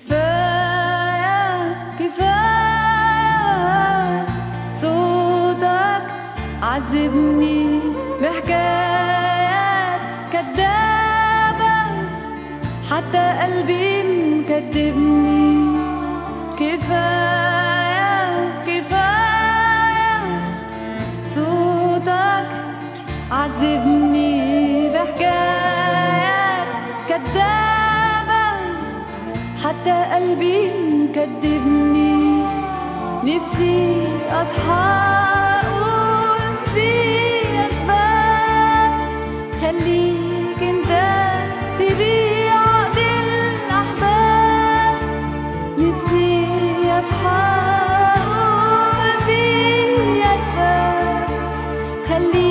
كفاية كفاية. صوتك عذبني بحكايات كدابة. حتى قلبي مكدبني. كفاية. حتى قلبي مكدبني. نفسي أصحى أقول في أسباب. خليك أنت تبيع عقد الأحباب. نفسي أصحى أقول في أسباب. خليك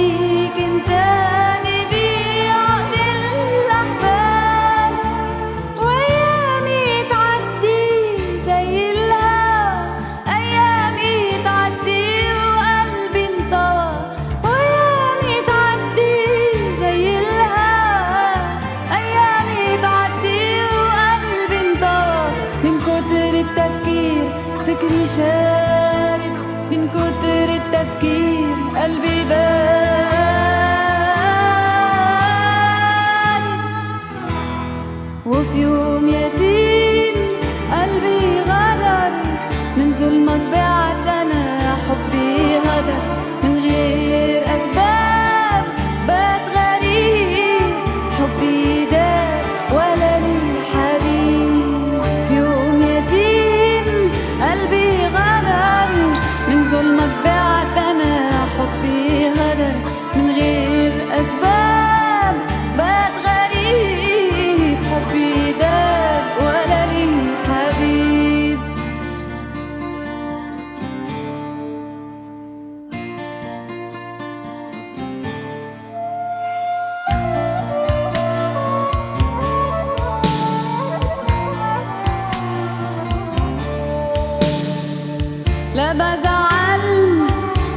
لا بزعل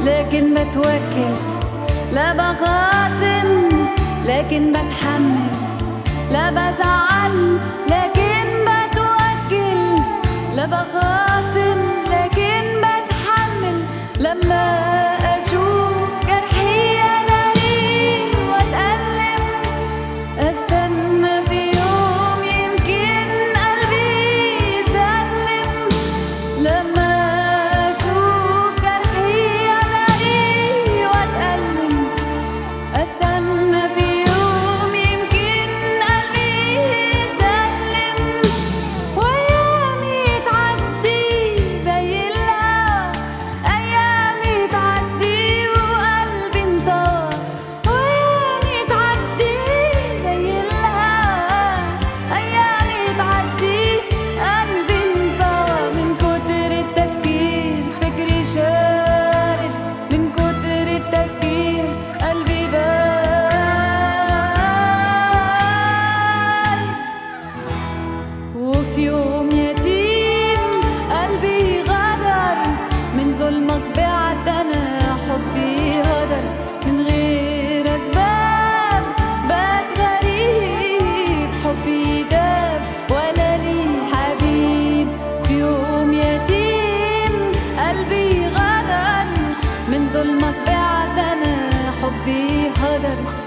لكن بتوكل. لا بخاصم لكن بتحمل. لا بزعل لكن بتوكل. لا بخاصم. ظلمك بعد أنا حبي هدر.